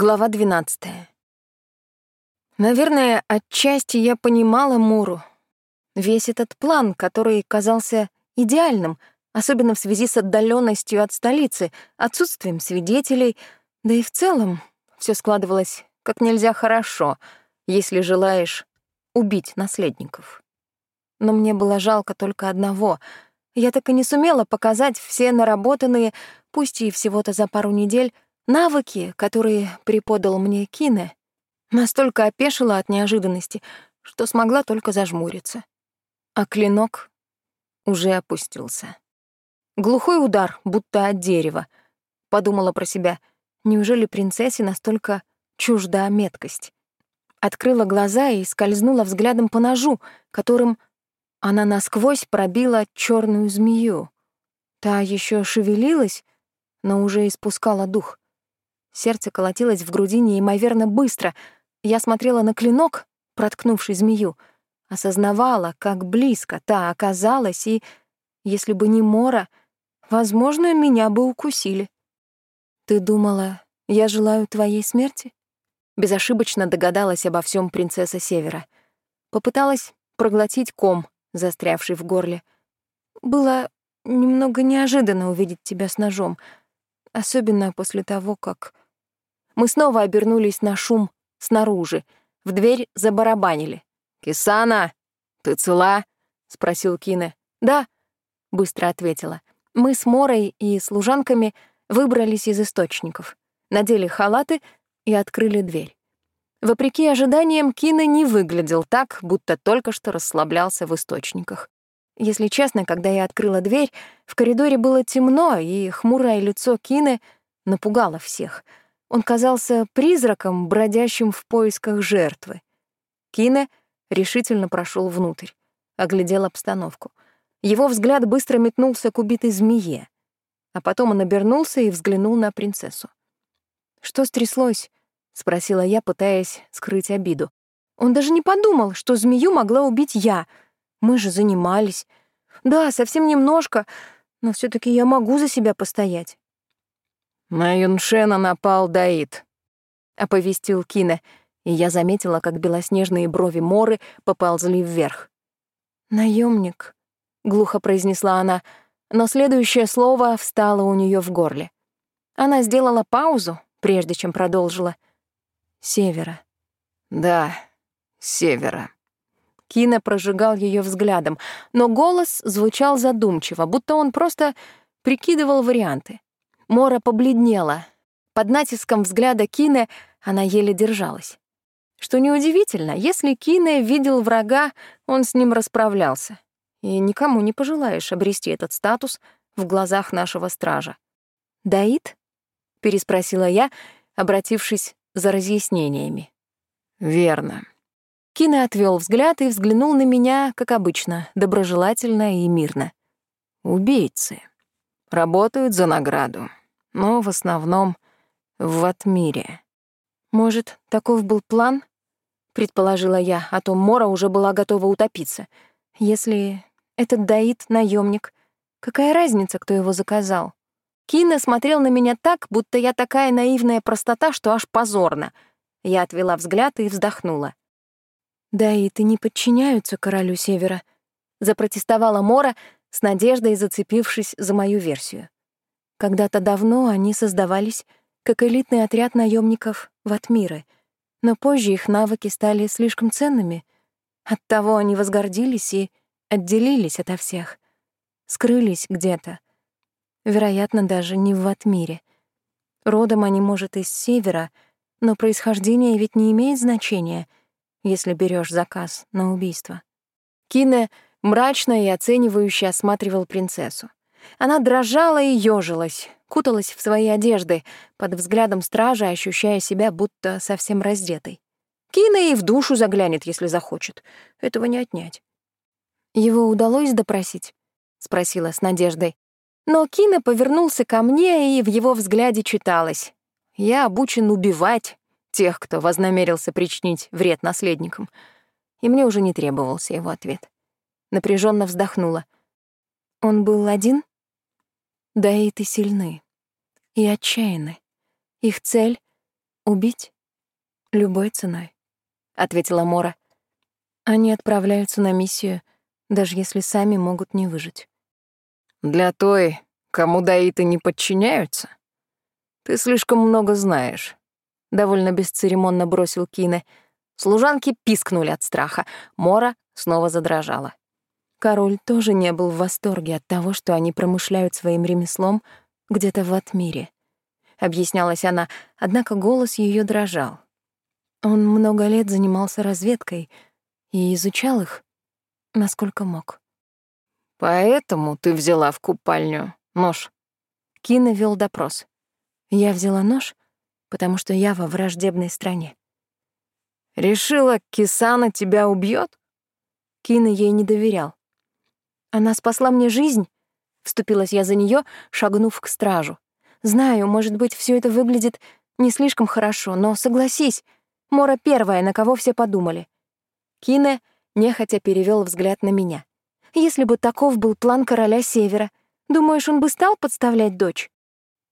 Глава 12. Наверное, отчасти я понимала Муру. Весь этот план, который казался идеальным, особенно в связи с отдаленностью от столицы, отсутствием свидетелей, да и в целом все складывалось как нельзя хорошо, если желаешь убить наследников. Но мне было жалко только одного. Я так и не сумела показать все наработанные, пусть и всего-то за пару недель, Навыки, которые преподал мне Кине, настолько опешила от неожиданности, что смогла только зажмуриться. А клинок уже опустился. Глухой удар, будто от дерева. Подумала про себя, неужели принцессе настолько чужда меткость? Открыла глаза и скользнула взглядом по ножу, которым она насквозь пробила черную змею. Та еще шевелилась, но уже испускала дух. Сердце колотилось в груди неимоверно быстро. Я смотрела на клинок, проткнувший змею, осознавала, как близко та оказалась, и, если бы не Мора, возможно, меня бы укусили. «Ты думала, я желаю твоей смерти?» Безошибочно догадалась обо всем принцесса Севера. Попыталась проглотить ком, застрявший в горле. Было немного неожиданно увидеть тебя с ножом, особенно после того, как мы снова обернулись на шум снаружи. В дверь забарабанили. «Кисана, ты цела?» — спросил Кине. «Да», — быстро ответила. Мы с Морой и служанками выбрались из источников, надели халаты и открыли дверь. Вопреки ожиданиям, Кине не выглядел так, будто только что расслаблялся в источниках. Если честно, когда я открыла дверь, в коридоре было темно, и хмурое лицо Кины напугало всех — он казался призраком, бродящим в поисках жертвы. Кине решительно прошел внутрь, оглядел обстановку. Его взгляд быстро метнулся к убитой змее, а потом он обернулся и взглянул на принцессу. «Что стряслось?» — спросила я, пытаясь скрыть обиду. Он даже не подумал, что змею могла убить я. Мы же занимались. Да, совсем немножко, но все таки я могу за себя постоять. «На Юншена напал Даид», — оповестил Кина, и я заметила, как белоснежные брови Моры поползли вверх. Наемник, глухо произнесла она, но следующее слово встало у нее в горле. Она сделала паузу, прежде чем продолжила. «Севера». «Да, севера». Кина прожигал ее взглядом, но голос звучал задумчиво, будто он просто прикидывал варианты. Мора побледнела. Под натиском взгляда Кине она еле держалась. Что неудивительно, если Кине видел врага, он с ним расправлялся. И никому не пожелаешь обрести этот статус в глазах нашего стража. «Даид?» — переспросила я, обратившись за разъяснениями. «Верно». Кине отвел взгляд и взглянул на меня, как обычно, доброжелательно и мирно. «Убийцы. Работают за награду но в основном в Ватмире. Может, таков был план? Предположила я, а то Мора уже была готова утопиться. Если этот Даид — наемник, какая разница, кто его заказал? Кина смотрел на меня так, будто я такая наивная простота, что аж позорно. Я отвела взгляд и вздохнула. «Даиты не подчиняются королю Севера», — запротестовала Мора, с надеждой зацепившись за мою версию. Когда-то давно они создавались как элитный отряд наемников Ватмиры, но позже их навыки стали слишком ценными. Оттого они возгордились и отделились ото всех. Скрылись где-то. Вероятно, даже не в Ватмире. Родом они, может, из севера, но происхождение ведь не имеет значения, если берешь заказ на убийство. Кине мрачно и оценивающе осматривал принцессу. Она дрожала и ёжилась, куталась в свои одежды, под взглядом стража ощущая себя будто совсем раздетой. Кина и в душу заглянет, если захочет. Этого не отнять. «Его удалось допросить?» — спросила с надеждой. Но Кина повернулся ко мне, и в его взгляде читалось. «Я обучен убивать тех, кто вознамерился причинить вред наследникам». И мне уже не требовался его ответ. Напряженно вздохнула. «Он был один?» Да и ты сильны и отчаянны. Их цель — Убить? Любой ценой, ответила Мора. Они отправляются на миссию, даже если сами могут не выжить. Для той, кому даиты не подчиняются? Ты слишком много знаешь. Довольно бесцеремонно бросил Кине. Служанки пискнули от страха. Мора снова задрожала. Король тоже не был в восторге от того, что они промышляют своим ремеслом где-то в Атмире. Объяснялась она, однако голос ее дрожал. Он много лет занимался разведкой — и изучал их, насколько мог. «Поэтому ты взяла в купальню нож?» Кина вел допрос. Я взяла нож, потому что я во враждебной стране. «Решила, Кисана тебя убьет? Кина ей не доверял. «Она спасла мне жизнь», — вступилась я за нее, шагнув к стражу. «Знаю, может быть, все это выглядит не слишком хорошо, но согласись, Мора первая, на кого все подумали. Кине нехотя перевел взгляд на меня. Если бы таков был план короля Севера, думаешь, он бы стал подставлять дочь?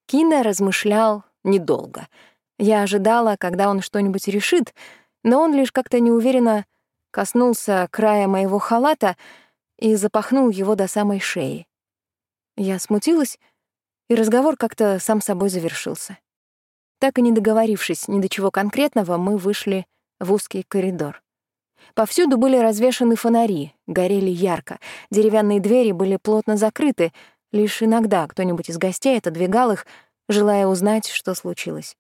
Кине размышлял недолго. Я ожидала, когда он что-нибудь решит, но он лишь как-то неуверенно коснулся края моего халата и запахнул его до самой шеи. Я смутилась, и разговор как-то сам собой завершился. Так и не договорившись ни до чего конкретного, мы вышли в узкий коридор. Повсюду были развешаны фонари, горели ярко. Деревянные двери были плотно закрыты, лишь иногда кто-нибудь из гостей отодвигал их, желая узнать, что случилось.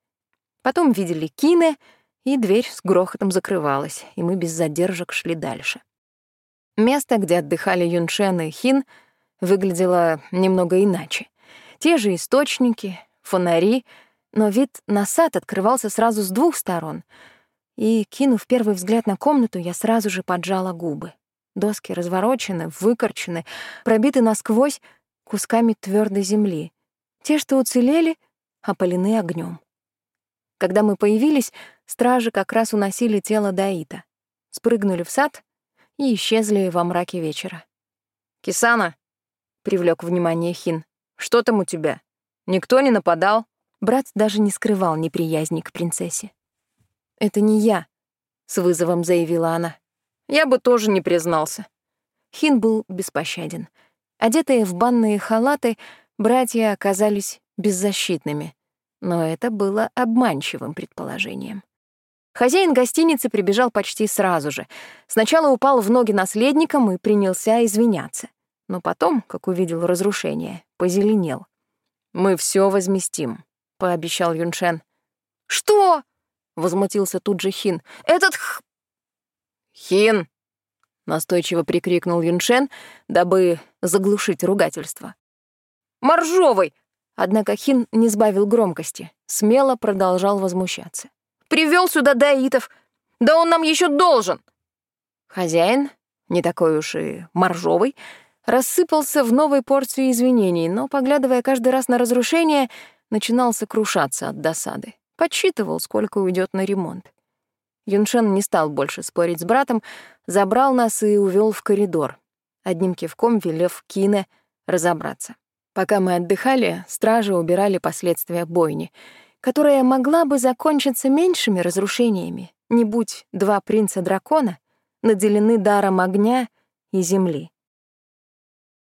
Потом видели кине, и дверь с грохотом закрывалась, и мы без задержек шли дальше. Место, где отдыхали Юншен и Хин, выглядело немного иначе. Те же источники, фонари, но вид на сад открывался сразу с двух сторон — и, кинув первый взгляд на комнату, я сразу же поджала губы. Доски разворочены, выкорчены, пробиты насквозь кусками твердой земли. Те, что уцелели, опалены огнем. Когда мы появились, стражи как раз уносили тело Даита, спрыгнули в сад и исчезли во мраке вечера. «Кисана!» — привлек внимание Хин. «Что там у тебя? Никто не нападал?» Брат даже не скрывал неприязни к принцессе. «Это не я», — с вызовом заявила она. «Я бы тоже не признался». Хин был беспощаден. Одетые в банные халаты, братья оказались беззащитными. Но это было обманчивым предположением. Хозяин гостиницы прибежал почти сразу же. Сначала упал в ноги наследникам и принялся извиняться. Но потом, как увидел разрушение, позеленел. «Мы все возместим», — пообещал Юншен. «Что?» — возмутился тут же Хин. «Этот х...» «Хин!» — настойчиво прикрикнул Юншен, дабы заглушить ругательство. «Моржовый!» Однако Хин не сбавил громкости, смело продолжал возмущаться. Привел сюда даитов! Да он нам еще должен!» Хозяин, не такой уж и моржовый, рассыпался в новой порции извинений, но, поглядывая каждый раз на разрушение, начинал сокрушаться от досады. Подсчитывал, сколько уйдет на ремонт. Юншен не стал больше спорить с братом, забрал нас и увел в коридор, одним кивком велев Кине разобраться. Пока мы отдыхали, стражи убирали последствия бойни, которая могла бы закончиться меньшими разрушениями, не будь два принца-дракона наделены даром огня и земли.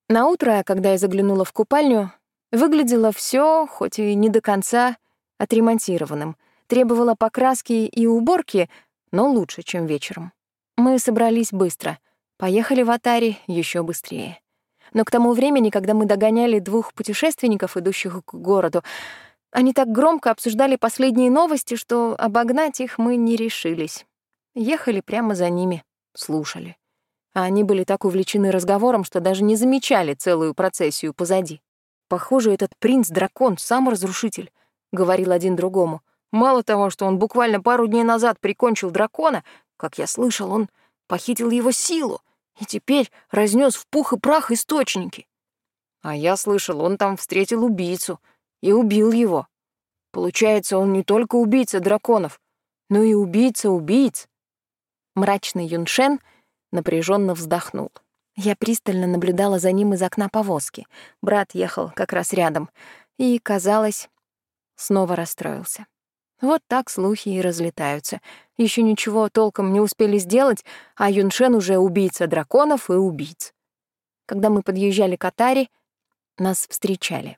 На утро, когда я заглянула в купальню, выглядело все, хоть и не до конца, отремонтированным, требовала покраски и уборки, но лучше, чем вечером. Мы собрались быстро, поехали в Атари еще быстрее. Но к тому времени, когда мы догоняли двух путешественников, идущих к городу, они так громко обсуждали последние новости, что обогнать их мы не решились. Ехали прямо за ними, слушали. А они были так увлечены разговором, что даже не замечали целую процессию позади. Похоже, этот принц-дракон — сам разрушитель говорил один другому. Мало того, что он буквально пару дней назад прикончил дракона, как я слышал, он похитил его силу и теперь разнес в пух и прах источники. А я слышал, он там встретил убийцу и убил его. Получается, он не только убийца драконов, но и убийца убийц. Мрачный Юншен напряженно вздохнул. Я пристально наблюдала за ним из окна повозки. Брат ехал как раз рядом, и, казалось, снова расстроился. Вот так слухи и разлетаются. Еще ничего толком не успели сделать, а Юншен уже убийца драконов и убийц. Когда мы подъезжали к Атаре, нас встречали.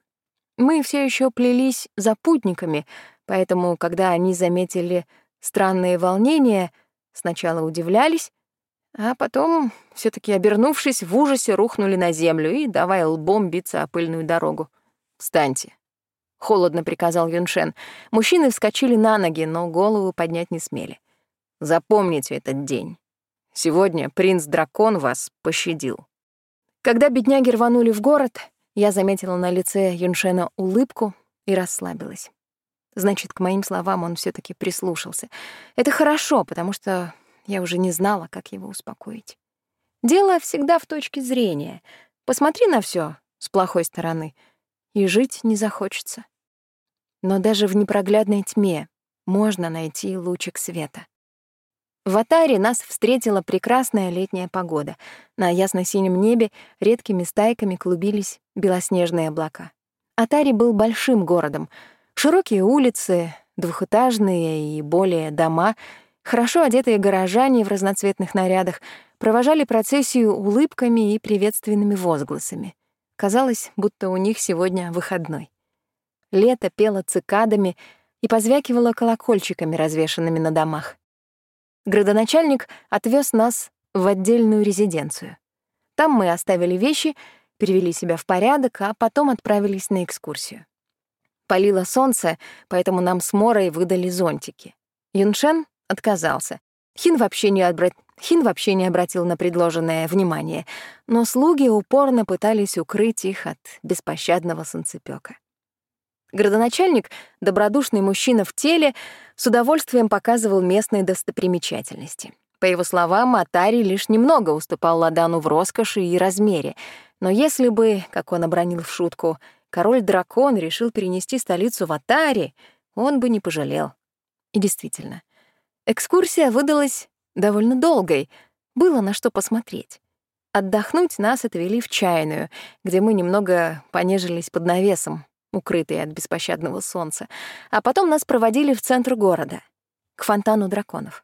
Мы все еще плелись за путниками, поэтому, когда они заметили странные волнения, сначала удивлялись, а потом, все таки обернувшись, в ужасе рухнули на землю и давай лбом биться о пыльную дорогу. «Встаньте», — холодно приказал Юншен. Мужчины вскочили на ноги, но голову поднять не смели. «Запомните этот день. Сегодня принц-дракон вас пощадил». Когда бедняги рванули в город, я заметила на лице Юншена улыбку и расслабилась. Значит, к моим словам он все таки прислушался. Это хорошо, потому что я уже не знала, как его успокоить. Дело всегда в точке зрения. Посмотри на все с плохой стороны — и жить не захочется. Но даже в непроглядной тьме можно найти лучик света. В Атаре нас встретила прекрасная летняя погода. На ясно-синем небе редкими стайками клубились белоснежные облака. Атари был большим городом. Широкие улицы, двухэтажные и более дома, хорошо одетые горожане в разноцветных нарядах провожали процессию улыбками и приветственными возгласами. Казалось, будто у них сегодня выходной. Лето пело цикадами и позвякивало колокольчиками, развешанными на домах. Градоначальник отвез нас в отдельную резиденцию. Там мы оставили вещи, перевели себя в порядок, а потом отправились на экскурсию. Палило солнце, поэтому нам с Морой выдали зонтики. Юншен отказался. Хин вообще не, отбра... Хин вообще не обратил на предложенное внимание, но слуги упорно пытались укрыть их от беспощадного солнцепёка. Градоначальник, добродушный мужчина в теле, с удовольствием показывал местные достопримечательности. По его словам, Атари лишь немного уступал Ладану в роскоши и размере, но если бы, как он обронил в шутку, король-дракон решил перенести столицу в Атари, он бы не пожалел. И действительно, экскурсия выдалась довольно долгой, было на что посмотреть. Отдохнуть нас отвели в чайную, где мы немного понежились под навесом, укрытые от беспощадного солнца, а потом нас проводили в центр города, к фонтану драконов.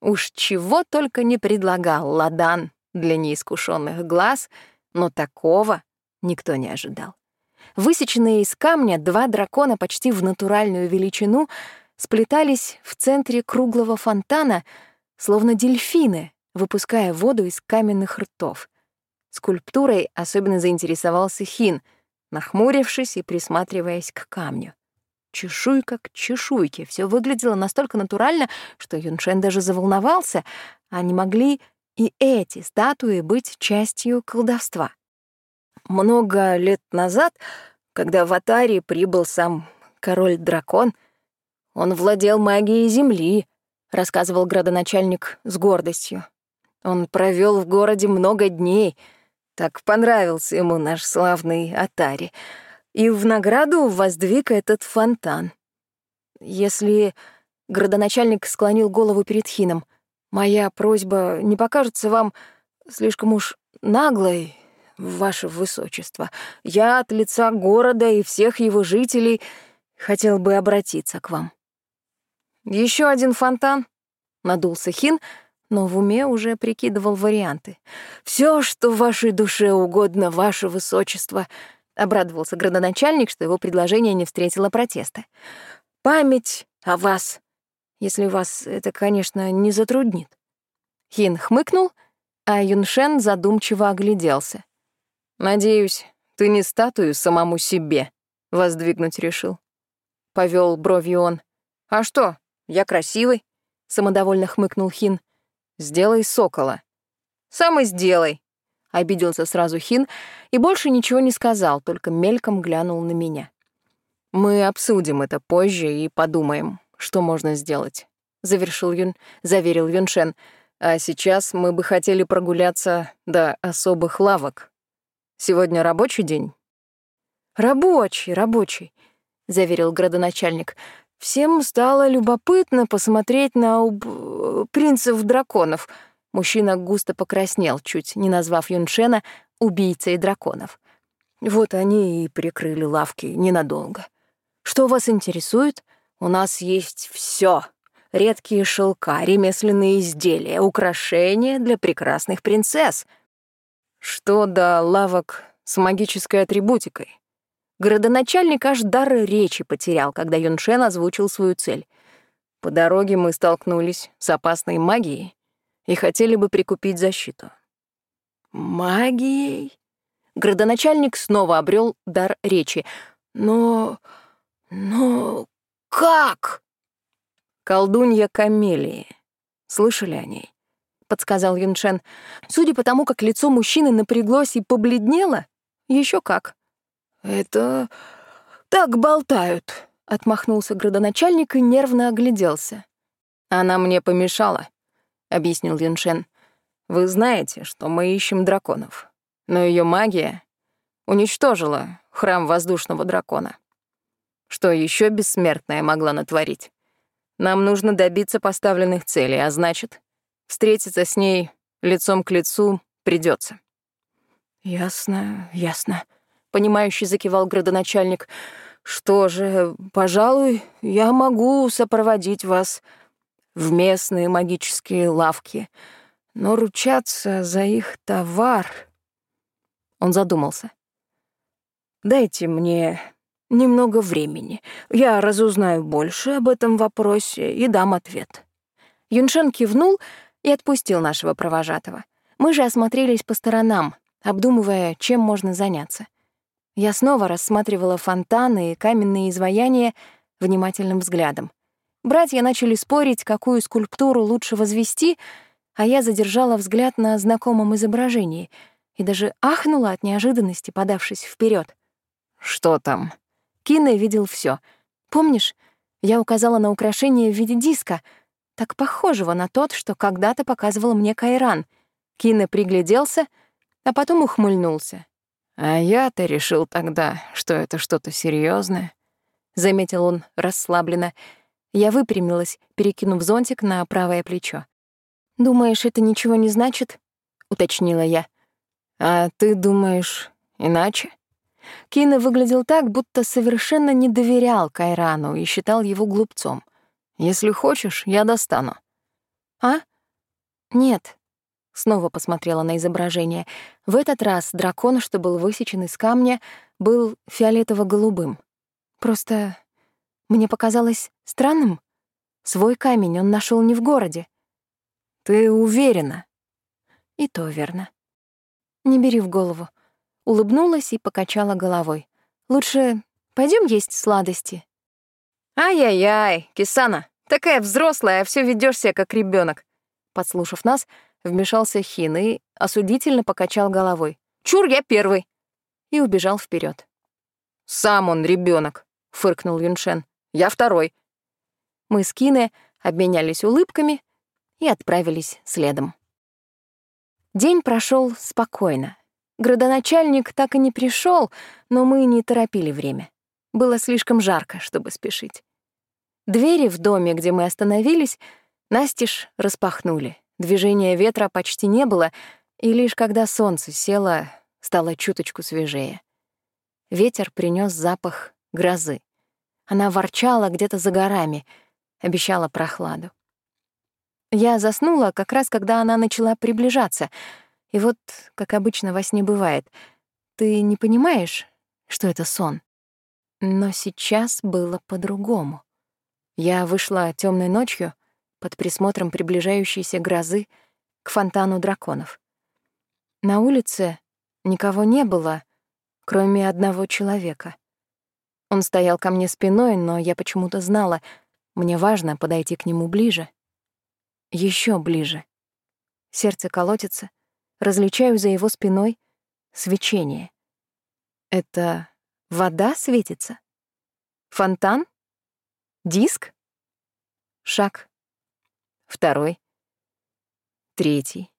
Уж чего только не предлагал Ладан для неискушенных глаз, но такого никто не ожидал. Высеченные из камня два дракона почти в натуральную величину сплетались в центре круглого фонтана — словно дельфины, выпуская воду из каменных ртов. Скульптурой особенно заинтересовался Хин, нахмурившись и присматриваясь к камню. Чешуйка к чешуйке. Все выглядело настолько натурально, что Юншен даже заволновался, а не могли и эти статуи быть частью колдовства. Много лет назад, когда в Атаре прибыл сам король-дракон, он владел магией Земли, — рассказывал градоначальник с гордостью. Он провел в городе много дней. Так понравился ему наш славный Атари. И в награду воздвиг этот фонтан. Если градоначальник склонил голову перед Хином, моя просьба не покажется вам слишком уж наглой, ваше высочество. Я от лица города и всех его жителей хотел бы обратиться к вам. Еще один фонтан? Надулся Хин, но в уме уже прикидывал варианты. Все, что вашей душе угодно, ваше высочество, обрадовался градоначальник, что его предложение не встретило протеста. Память о вас, если вас это, конечно, не затруднит. Хин хмыкнул, а Юншен задумчиво огляделся. Надеюсь, ты не статую самому себе воздвигнуть решил. Повел бровью он. А что, я красивый, самодовольно хмыкнул Хин. Сделай сокола. Сам и сделай, обиделся сразу Хин и больше ничего не сказал, только мельком глянул на меня. Мы обсудим это позже и подумаем, что можно сделать, завершил Юн, заверил Юншен. А сейчас мы бы хотели прогуляться до особых лавок. Сегодня рабочий день. Рабочий, рабочий, заверил градоначальник. Всем стало любопытно посмотреть на уб... принцев-драконов. Мужчина густо покраснел, чуть не назвав Юншена убийцей драконов. Вот они и прикрыли лавки ненадолго. «Что вас интересует?» — У нас есть все: редкие шелка, ремесленные изделия, украшения для прекрасных принцесс. Что до лавок с магической атрибутикой? Городоначальник аж дар речи потерял, когда Юншен озвучил свою цель. По дороге мы столкнулись с опасной магией и хотели бы прикупить защиту. Магией? Градоначальник снова обрел дар речи. Но... но... как? Колдунья Камелии. Слышали о ней? Подсказал Юншен. Судя по тому, как лицо мужчины напряглось и побледнело, еще как. Это... так болтают, отмахнулся градоначальник и нервно огляделся. Она мне помешала, объяснил Юншен. Вы знаете, что мы ищем драконов но ее магия уничтожила храм воздушного дракона. Что еще бессмертная могла натворить? Нам нужно добиться поставленных целей, а значит, встретиться с ней лицом к лицу придется. Ясно, ясно. Понимающий закивал градоначальник. Что же, пожалуй, я могу сопроводить вас в местные магические лавки, но ручаться за их товар... Он задумался. «Дайте мне немного времени. Я разузнаю больше об этом вопросе и дам ответ». Юншен кивнул и отпустил нашего провожатого. Мы же осмотрелись по сторонам, обдумывая, чем можно заняться. Я снова рассматривала фонтаны и каменные изваяния внимательным взглядом. Братья начали спорить, какую скульптуру лучше возвести, а я задержала взгляд на знакомом изображении — и даже ахнула от неожиданности, подавшись вперед. «Что там?» Кино видел все. Помнишь, я указала на украшение в виде диска, так похожего на тот, что когда-то показывал мне Кайран. Кино пригляделся, а потом ухмыльнулся. «А я-то решил тогда, что это что-то серьезное, заметил он расслабленно. Я выпрямилась, перекинув зонтик на правое плечо. «Думаешь, это ничего не значит?» — уточнила я. «А ты думаешь иначе?» Кина выглядел так, будто совершенно не доверял Кайрану и считал его глупцом. «Если хочешь, я достану». «А? Нет». Снова посмотрела на изображение. В этот раз дракон, что был высечен из камня, был фиолетово-голубым. Просто мне показалось странным. Свой камень он нашел не в городе. «Ты уверена?» И то верно. Не бери в голову. Улыбнулась и покачала головой. Лучше пойдем есть сладости. Ай-яй-яй, Кисана, такая взрослая, а все ведёшь себя как ребенок. Подслушав нас, вмешался Хин и осудительно покачал головой. Чур, я первый. И убежал вперед. Сам он ребенок, фыркнул Юншен. Я второй. Мы с Кине обменялись улыбками и отправились следом. День прошел спокойно. Градоначальник так и не пришел, но мы не торопили время. Было слишком жарко, чтобы спешить. Двери в доме, где мы остановились, настежь распахнули. Движения ветра почти не было, и лишь когда солнце село, стало чуточку свежее. Ветер принес запах грозы. Она ворчала где-то за горами, обещала прохладу. Я заснула как раз, когда она начала приближаться. И вот, как обычно во сне бывает, ты не понимаешь, что это сон. Но сейчас было по-другому. Я вышла темной ночью под присмотром приближающейся грозы к фонтану драконов. На улице никого не было, кроме одного человека. Он стоял ко мне спиной, но я почему-то знала, мне важно подойти к нему ближе еще ближе. Сердце колотится, различаю за его спиной свечение. Это вода светится? Фонтан? Диск? Шаг. Второй. Третий.